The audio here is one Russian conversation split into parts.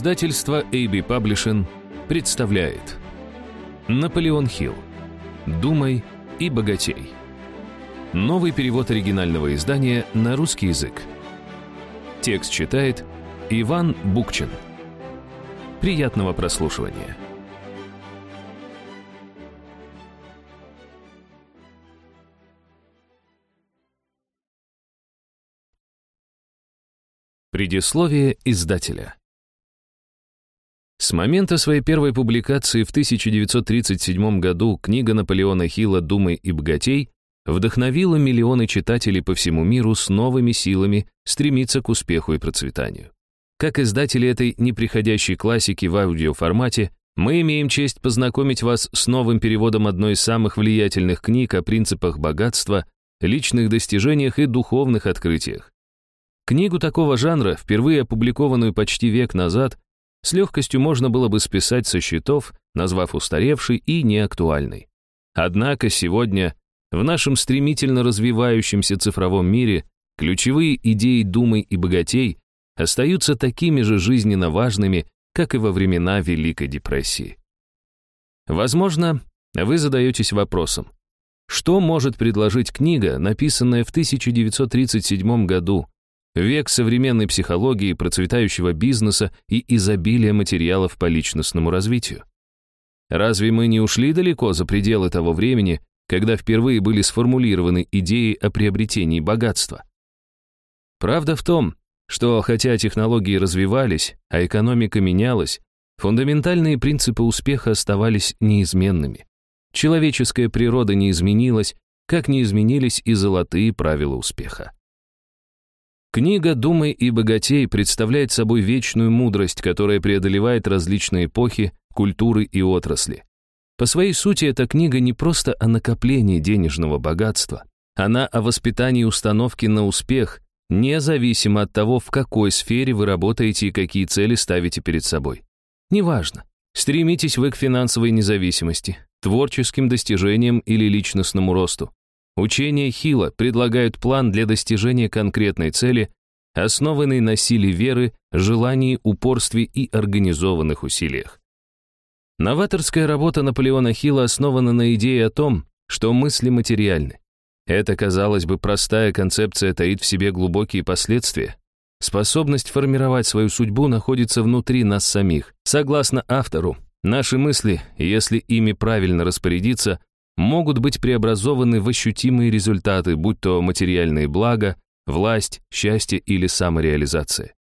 Издательство AB Publishing представляет. Наполеон Хилл. «Думай и богатей» Новый перевод оригинального издания на русский язык. Текст читает Иван Букчин. Приятного прослушивания. Предисловие издателя С момента своей первой публикации в 1937 году книга Наполеона Хилла «Думай и богатей» вдохновила миллионы читателей по всему миру с новыми силами стремиться к успеху и процветанию. Как издатели этой неприходящей классики в аудиоформате, мы имеем честь познакомить вас с новым переводом одной из самых влиятельных книг о принципах богатства, личных достижениях и духовных открытиях. Книгу такого жанра, впервые опубликованную почти век назад, с легкостью можно было бы списать со счетов, назвав устаревшей и неактуальной. Однако сегодня, в нашем стремительно развивающемся цифровом мире, ключевые идеи «Думай и богатей» остаются такими же жизненно важными, как и во времена Великой депрессии. Возможно, вы задаетесь вопросом, что может предложить книга, написанная в 1937 году, Век современной психологии, процветающего бизнеса и изобилия материалов по личностному развитию. Разве мы не ушли далеко за пределы того времени, когда впервые были сформулированы идеи о приобретении богатства? Правда в том, что хотя технологии развивались, а экономика менялась, фундаментальные принципы успеха оставались неизменными. Человеческая природа не изменилась, как не изменились и золотые правила успеха. Книга «Думай и богатей» представляет собой вечную мудрость, которая преодолевает различные эпохи, культуры и отрасли. По своей сути, эта книга не просто о накоплении денежного богатства. Она о воспитании установки на успех, независимо от того, в какой сфере вы работаете и какие цели ставите перед собой. Неважно, стремитесь вы к финансовой независимости, творческим достижениям или личностному росту. Учения Хила предлагают план для достижения конкретной цели, основанный на силе веры, желании, упорстве и организованных усилиях. Новаторская работа Наполеона Хилла основана на идее о том, что мысли материальны. Эта, казалось бы, простая концепция таит в себе глубокие последствия. Способность формировать свою судьбу находится внутри нас самих. Согласно автору, наши мысли, если ими правильно распорядиться, могут быть преобразованы в ощутимые результаты, будь то материальные блага, власть, счастье или самореализация.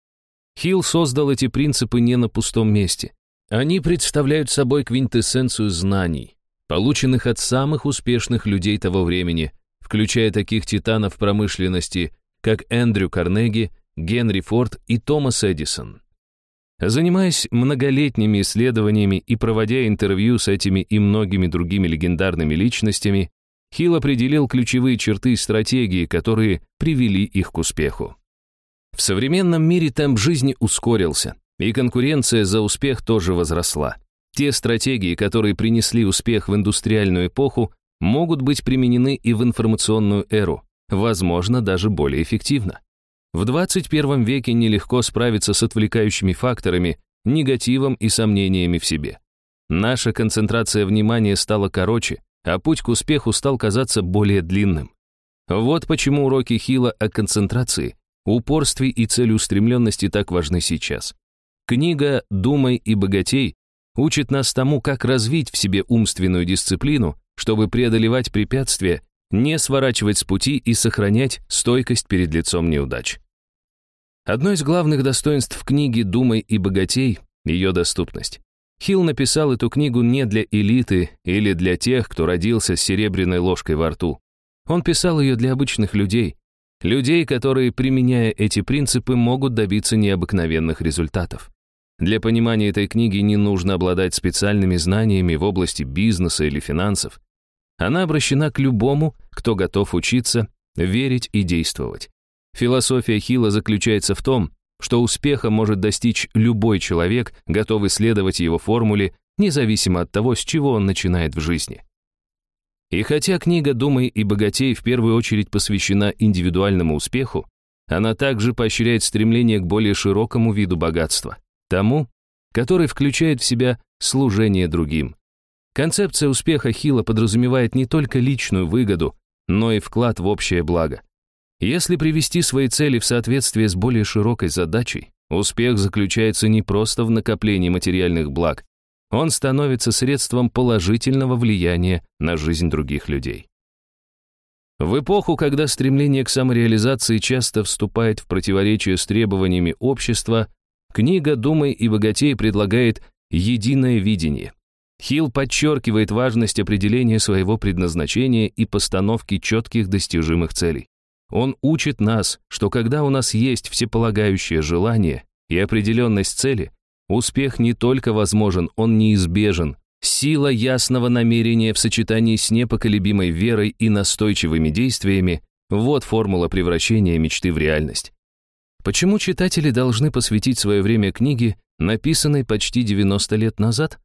Хилл создал эти принципы не на пустом месте. Они представляют собой квинтэссенцию знаний, полученных от самых успешных людей того времени, включая таких титанов промышленности, как Эндрю Карнеги, Генри Форд и Томас Эдисон. Занимаясь многолетними исследованиями и проводя интервью с этими и многими другими легендарными личностями, Хилл определил ключевые черты стратегии, которые привели их к успеху. В современном мире темп жизни ускорился, и конкуренция за успех тоже возросла. Те стратегии, которые принесли успех в индустриальную эпоху, могут быть применены и в информационную эру, возможно, даже более эффективно. В 21 веке нелегко справиться с отвлекающими факторами, негативом и сомнениями в себе. Наша концентрация внимания стала короче, а путь к успеху стал казаться более длинным. Вот почему уроки Хила о концентрации, упорстве и целеустремленности так важны сейчас. Книга «Думай и богатей» учит нас тому, как развить в себе умственную дисциплину, чтобы преодолевать препятствия, не сворачивать с пути и сохранять стойкость перед лицом неудач. Одно из главных достоинств книги «Думай и богатей» — ее доступность. Хилл написал эту книгу не для элиты или для тех, кто родился с серебряной ложкой во рту. Он писал ее для обычных людей, людей, которые, применяя эти принципы, могут добиться необыкновенных результатов. Для понимания этой книги не нужно обладать специальными знаниями в области бизнеса или финансов. Она обращена к любому, кто готов учиться, верить и действовать. Философия Хила заключается в том, что успеха может достичь любой человек, готовый следовать его формуле, независимо от того, с чего он начинает в жизни. И хотя книга «Думай и богатей» в первую очередь посвящена индивидуальному успеху, она также поощряет стремление к более широкому виду богатства, тому, который включает в себя служение другим. Концепция успеха Хилла подразумевает не только личную выгоду, но и вклад в общее благо. Если привести свои цели в соответствие с более широкой задачей, успех заключается не просто в накоплении материальных благ, он становится средством положительного влияния на жизнь других людей. В эпоху, когда стремление к самореализации часто вступает в противоречие с требованиями общества, книга «Думай и богатей» предлагает единое видение. Хилл подчеркивает важность определения своего предназначения и постановки четких достижимых целей. Он учит нас, что когда у нас есть всеполагающее желание и определенность цели, успех не только возможен, он неизбежен. Сила ясного намерения в сочетании с непоколебимой верой и настойчивыми действиями – вот формула превращения мечты в реальность. Почему читатели должны посвятить свое время книге, написанной почти 90 лет назад?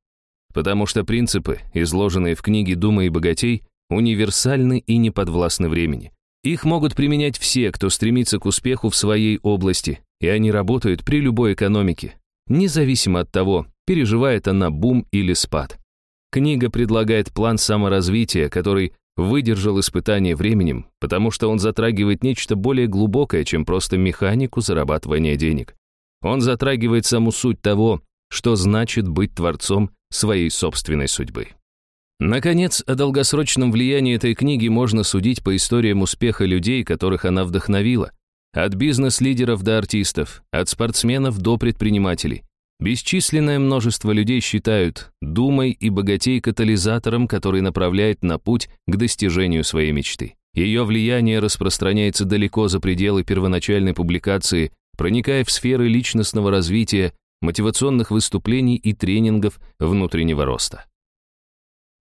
Потому что принципы, изложенные в книге «Дума и богатей», универсальны и не подвластны времени. Их могут применять все, кто стремится к успеху в своей области, и они работают при любой экономике, независимо от того, переживает она бум или спад. Книга предлагает план саморазвития, который выдержал испытание временем, потому что он затрагивает нечто более глубокое, чем просто механику зарабатывания денег. Он затрагивает саму суть того, что значит быть творцом своей собственной судьбы. Наконец, о долгосрочном влиянии этой книги можно судить по историям успеха людей, которых она вдохновила. От бизнес-лидеров до артистов, от спортсменов до предпринимателей. Бесчисленное множество людей считают «Думай и богатей» катализатором, который направляет на путь к достижению своей мечты. Ее влияние распространяется далеко за пределы первоначальной публикации, проникая в сферы личностного развития, мотивационных выступлений и тренингов внутреннего роста.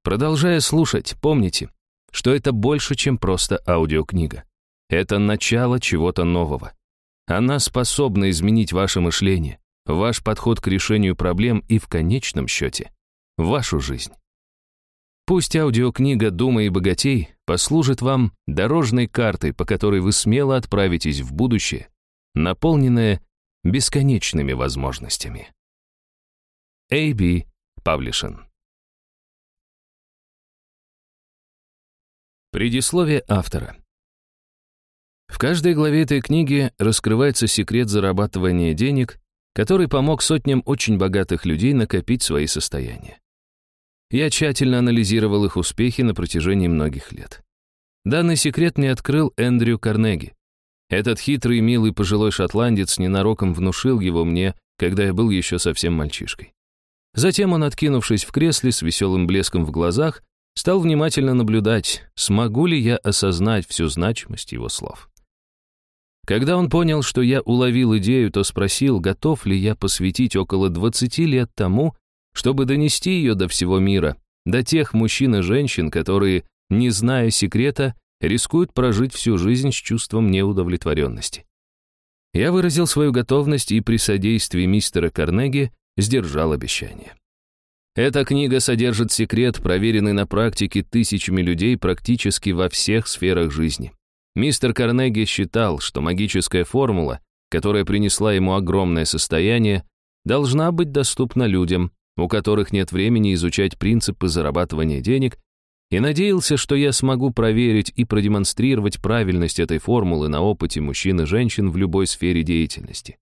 Продолжая слушать, помните, что это больше, чем просто аудиокнига. Это начало чего-то нового. Она способна изменить ваше мышление, ваш подход к решению проблем и, в конечном счете, вашу жизнь. Пусть аудиокнига «Дума и богатей» послужит вам дорожной картой, по которой вы смело отправитесь в будущее, наполненное бесконечными возможностями. A.B. Publishing Предисловие автора. В каждой главе этой книги раскрывается секрет зарабатывания денег, который помог сотням очень богатых людей накопить свои состояния. Я тщательно анализировал их успехи на протяжении многих лет. Данный секрет мне открыл Эндрю Карнеги. Этот хитрый милый пожилой шотландец ненароком внушил его мне, когда я был еще совсем мальчишкой. Затем он, откинувшись в кресле с веселым блеском в глазах, Стал внимательно наблюдать, смогу ли я осознать всю значимость его слов. Когда он понял, что я уловил идею, то спросил, готов ли я посвятить около 20 лет тому, чтобы донести ее до всего мира, до тех мужчин и женщин, которые, не зная секрета, рискуют прожить всю жизнь с чувством неудовлетворенности. Я выразил свою готовность и при содействии мистера Карнеги сдержал обещание. Эта книга содержит секрет, проверенный на практике тысячами людей практически во всех сферах жизни. Мистер Карнеги считал, что магическая формула, которая принесла ему огромное состояние, должна быть доступна людям, у которых нет времени изучать принципы зарабатывания денег, и надеялся, что я смогу проверить и продемонстрировать правильность этой формулы на опыте мужчин и женщин в любой сфере деятельности.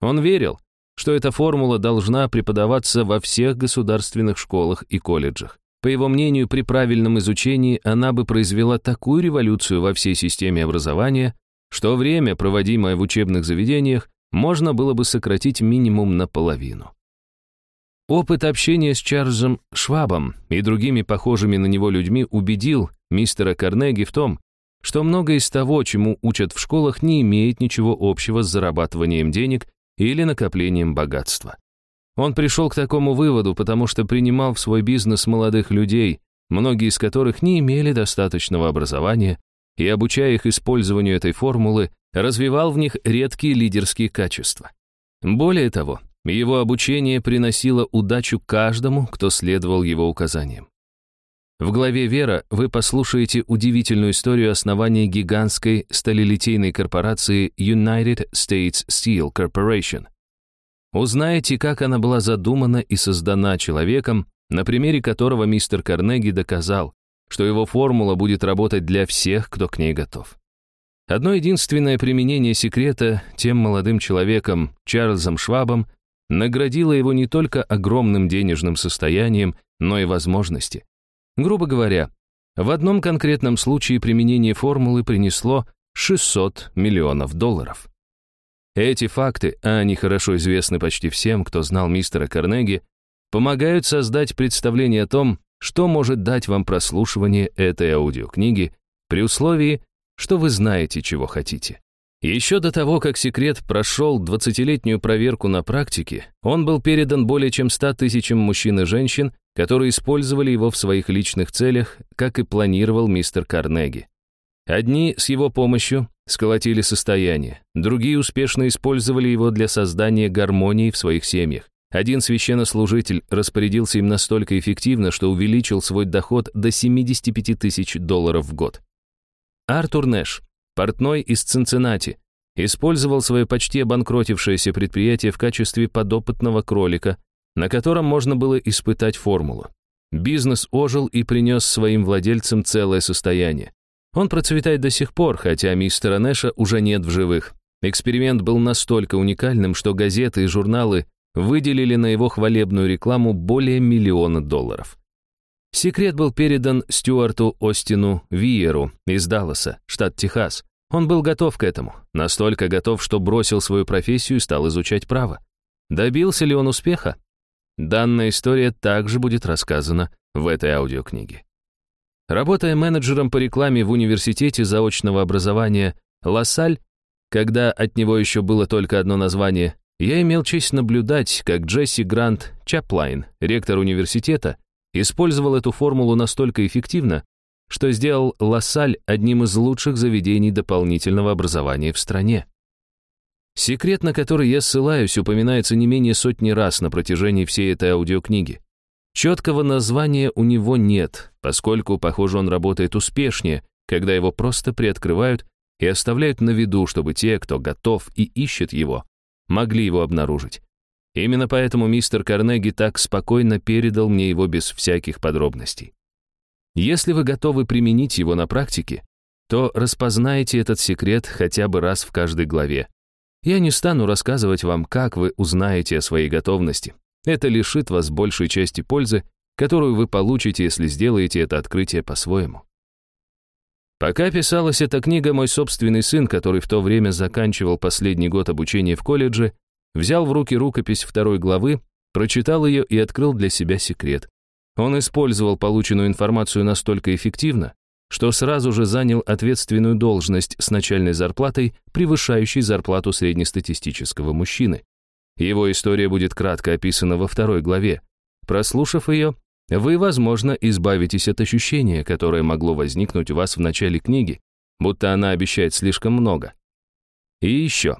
Он верил, что эта формула должна преподаваться во всех государственных школах и колледжах. По его мнению, при правильном изучении она бы произвела такую революцию во всей системе образования, что время, проводимое в учебных заведениях, можно было бы сократить минимум наполовину. Опыт общения с Чарльзом Швабом и другими похожими на него людьми убедил мистера Карнеги в том, что многое из того, чему учат в школах, не имеет ничего общего с зарабатыванием денег или накоплением богатства. Он пришел к такому выводу, потому что принимал в свой бизнес молодых людей, многие из которых не имели достаточного образования, и, обучая их использованию этой формулы, развивал в них редкие лидерские качества. Более того, его обучение приносило удачу каждому, кто следовал его указаниям. В главе «Вера» вы послушаете удивительную историю основания гигантской сталелитейной корпорации United States Steel Corporation. Узнаете, как она была задумана и создана человеком, на примере которого мистер Карнеги доказал, что его формула будет работать для всех, кто к ней готов. Одно единственное применение секрета тем молодым человеком, Чарльзом Швабом, наградило его не только огромным денежным состоянием, но и возможности. Грубо говоря, в одном конкретном случае применение формулы принесло 600 миллионов долларов. Эти факты, а они хорошо известны почти всем, кто знал мистера Карнеги, помогают создать представление о том, что может дать вам прослушивание этой аудиокниги при условии, что вы знаете, чего хотите. Еще до того, как секрет прошел 20-летнюю проверку на практике, он был передан более чем 100 тысячам мужчин и женщин, которые использовали его в своих личных целях, как и планировал мистер Карнеги. Одни с его помощью сколотили состояние, другие успешно использовали его для создания гармонии в своих семьях. Один священнослужитель распорядился им настолько эффективно, что увеличил свой доход до 75 тысяч долларов в год. Артур Нэш, портной из Цинциннати, использовал свое почти обанкротившееся предприятие в качестве подопытного кролика, на котором можно было испытать формулу. Бизнес ожил и принес своим владельцам целое состояние. Он процветает до сих пор, хотя мистера Нэша уже нет в живых. Эксперимент был настолько уникальным, что газеты и журналы выделили на его хвалебную рекламу более миллиона долларов. Секрет был передан Стюарту Остину Виеру из Далласа, штат Техас. Он был готов к этому, настолько готов, что бросил свою профессию и стал изучать право. Добился ли он успеха? Данная история также будет рассказана в этой аудиокниге. Работая менеджером по рекламе в университете заочного образования Лассаль, когда от него еще было только одно название, я имел честь наблюдать, как Джесси Грант Чаплайн, ректор университета, использовал эту формулу настолько эффективно, что сделал Лассаль одним из лучших заведений дополнительного образования в стране. Секрет, на который я ссылаюсь, упоминается не менее сотни раз на протяжении всей этой аудиокниги. Четкого названия у него нет, поскольку, похоже, он работает успешнее, когда его просто приоткрывают и оставляют на виду, чтобы те, кто готов и ищет его, могли его обнаружить. Именно поэтому мистер Карнеги так спокойно передал мне его без всяких подробностей. Если вы готовы применить его на практике, то распознаете этот секрет хотя бы раз в каждой главе. Я не стану рассказывать вам, как вы узнаете о своей готовности. Это лишит вас большей части пользы, которую вы получите, если сделаете это открытие по-своему. Пока писалась эта книга, мой собственный сын, который в то время заканчивал последний год обучения в колледже, взял в руки рукопись второй главы, прочитал ее и открыл для себя секрет. Он использовал полученную информацию настолько эффективно, что сразу же занял ответственную должность с начальной зарплатой, превышающей зарплату среднестатистического мужчины. Его история будет кратко описана во второй главе. Прослушав ее, вы, возможно, избавитесь от ощущения, которое могло возникнуть у вас в начале книги, будто она обещает слишком много. И еще.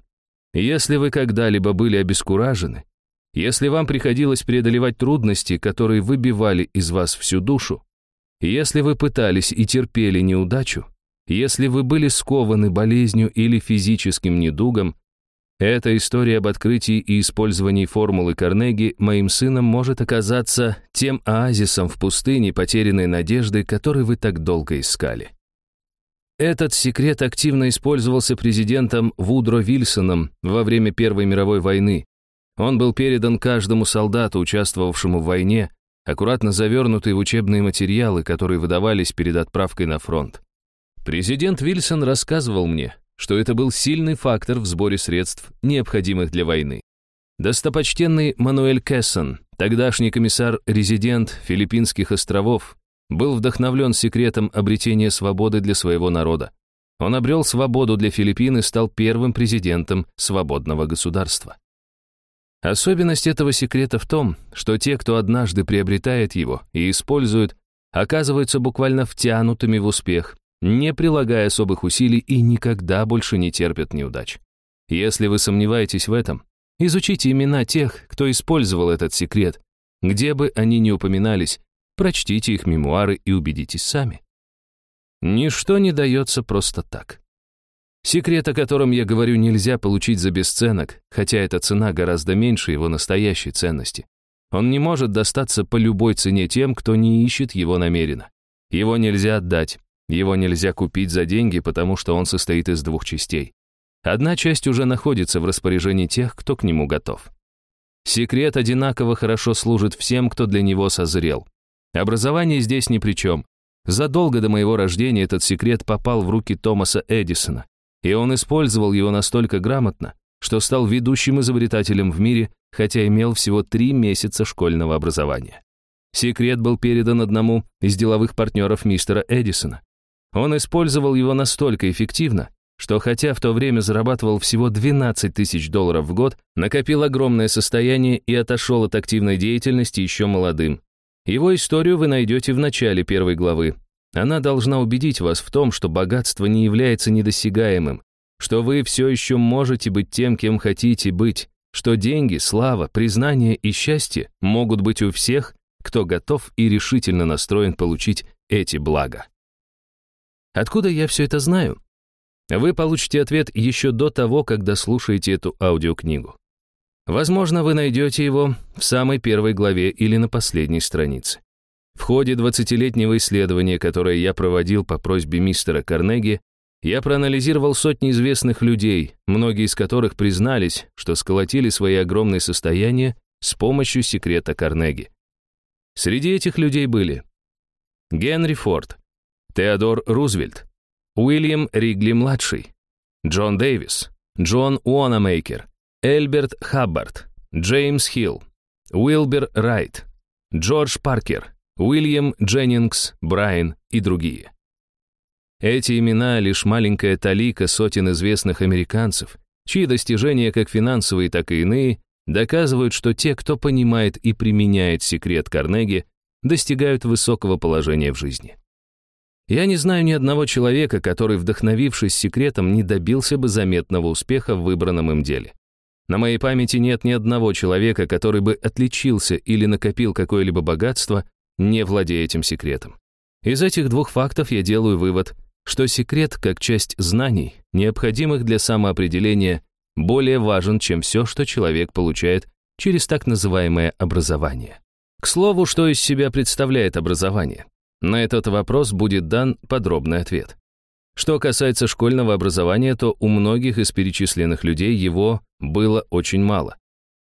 Если вы когда-либо были обескуражены, если вам приходилось преодолевать трудности, которые выбивали из вас всю душу, если вы пытались и терпели неудачу, если вы были скованы болезнью или физическим недугом, эта история об открытии и использовании формулы Карнеги моим сыном может оказаться тем оазисом в пустыне потерянной надежды, который вы так долго искали. Этот секрет активно использовался президентом Вудро Вильсоном во время Первой мировой войны. Он был передан каждому солдату, участвовавшему в войне, аккуратно завернутый в учебные материалы, которые выдавались перед отправкой на фронт. Президент Вильсон рассказывал мне, что это был сильный фактор в сборе средств, необходимых для войны. Достопочтенный Мануэль Кессон, тогдашний комиссар-резидент Филиппинских островов, был вдохновлен секретом обретения свободы для своего народа. Он обрел свободу для Филиппин и стал первым президентом свободного государства. Особенность этого секрета в том, что те, кто однажды приобретает его и использует, оказываются буквально втянутыми в успех, не прилагая особых усилий и никогда больше не терпят неудач. Если вы сомневаетесь в этом, изучите имена тех, кто использовал этот секрет, где бы они ни упоминались, прочтите их мемуары и убедитесь сами. Ничто не дается просто так. Секрет, о котором я говорю, нельзя получить за бесценок, хотя эта цена гораздо меньше его настоящей ценности. Он не может достаться по любой цене тем, кто не ищет его намеренно. Его нельзя отдать, его нельзя купить за деньги, потому что он состоит из двух частей. Одна часть уже находится в распоряжении тех, кто к нему готов. Секрет одинаково хорошо служит всем, кто для него созрел. Образование здесь ни при чем. Задолго до моего рождения этот секрет попал в руки Томаса Эдисона, и он использовал его настолько грамотно, что стал ведущим изобретателем в мире, хотя имел всего три месяца школьного образования. Секрет был передан одному из деловых партнеров мистера Эдисона. Он использовал его настолько эффективно, что хотя в то время зарабатывал всего 12 тысяч долларов в год, накопил огромное состояние и отошел от активной деятельности еще молодым. Его историю вы найдете в начале первой главы. Она должна убедить вас в том, что богатство не является недосягаемым, что вы все еще можете быть тем, кем хотите быть, что деньги, слава, признание и счастье могут быть у всех, кто готов и решительно настроен получить эти блага. Откуда я все это знаю? Вы получите ответ еще до того, когда слушаете эту аудиокнигу. Возможно, вы найдете его в самой первой главе или на последней странице. В ходе 20-летнего исследования, которое я проводил по просьбе мистера Карнеги, я проанализировал сотни известных людей, многие из которых признались, что сколотили свои огромные состояния с помощью секрета Карнеги. Среди этих людей были Генри Форд, Теодор Рузвельт, Уильям Ригли-младший, Джон Дэвис, Джон Уонамейкер, Эльберт Хаббард, Джеймс Хилл, Уилбер Райт, Джордж Паркер, Уильям Дженнингс, Брайан и другие. Эти имена — лишь маленькая талика сотен известных американцев, чьи достижения, как финансовые, так и иные, доказывают, что те, кто понимает и применяет секрет Карнеги, достигают высокого положения в жизни. Я не знаю ни одного человека, который, вдохновившись секретом, не добился бы заметного успеха в выбранном им деле. На моей памяти нет ни одного человека, который бы отличился или накопил какое-либо богатство, не владея этим секретом. Из этих двух фактов я делаю вывод, что секрет, как часть знаний, необходимых для самоопределения, более важен, чем все, что человек получает через так называемое образование. К слову, что из себя представляет образование? На этот вопрос будет дан подробный ответ. Что касается школьного образования, то у многих из перечисленных людей его было очень мало.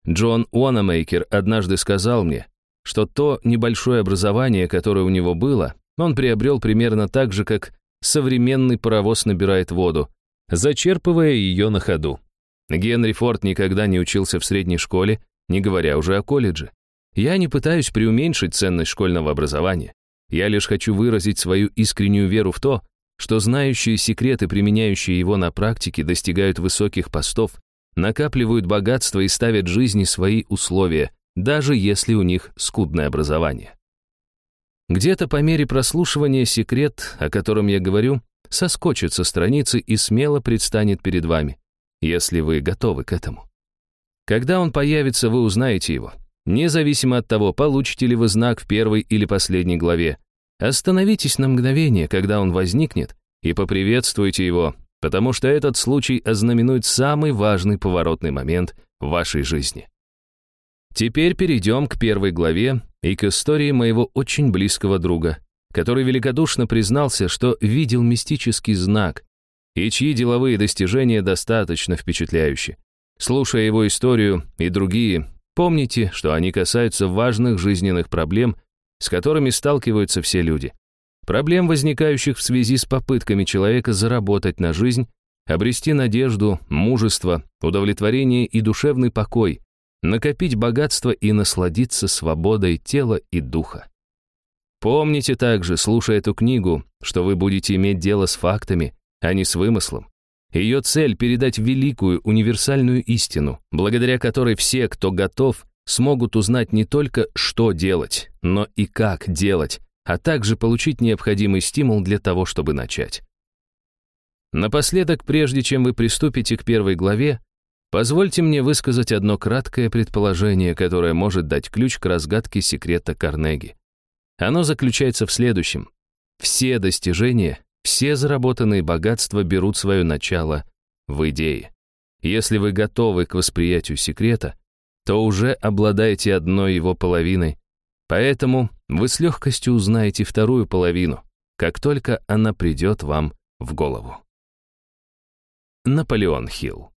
Джон Уанамейкер однажды сказал мне, что то небольшое образование, которое у него было, он приобрел примерно так же, как современный паровоз набирает воду, зачерпывая ее на ходу. Генри Форд никогда не учился в средней школе, не говоря уже о колледже. Я не пытаюсь преуменьшить ценность школьного образования. Я лишь хочу выразить свою искреннюю веру в то, что знающие секреты, применяющие его на практике, достигают высоких постов, накапливают богатство и ставят жизни свои условия, даже если у них скудное образование. Где-то по мере прослушивания секрет, о котором я говорю, соскочит со страницы и смело предстанет перед вами, если вы готовы к этому. Когда он появится, вы узнаете его. Независимо от того, получите ли вы знак в первой или последней главе, остановитесь на мгновение, когда он возникнет, и поприветствуйте его, потому что этот случай ознаменует самый важный поворотный момент в вашей жизни. Теперь перейдем к первой главе и к истории моего очень близкого друга, который великодушно признался, что видел мистический знак, и чьи деловые достижения достаточно впечатляющие. Слушая его историю и другие, Помните, что они касаются важных жизненных проблем, с которыми сталкиваются все люди. Проблем, возникающих в связи с попытками человека заработать на жизнь, обрести надежду, мужество, удовлетворение и душевный покой, накопить богатство и насладиться свободой тела и духа. Помните также, слушая эту книгу, что вы будете иметь дело с фактами, а не с вымыслом. Ее цель — передать великую универсальную истину, благодаря которой все, кто готов, смогут узнать не только, что делать, но и как делать, а также получить необходимый стимул для того, чтобы начать. Напоследок, прежде чем вы приступите к первой главе, позвольте мне высказать одно краткое предположение, которое может дать ключ к разгадке секрета Карнеги. Оно заключается в следующем. Все достижения все заработанные богатства берут свое начало в идее. Если вы готовы к восприятию секрета, то уже обладаете одной его половиной, поэтому вы с легкостью узнаете вторую половину, как только она придет вам в голову. Наполеон Хилл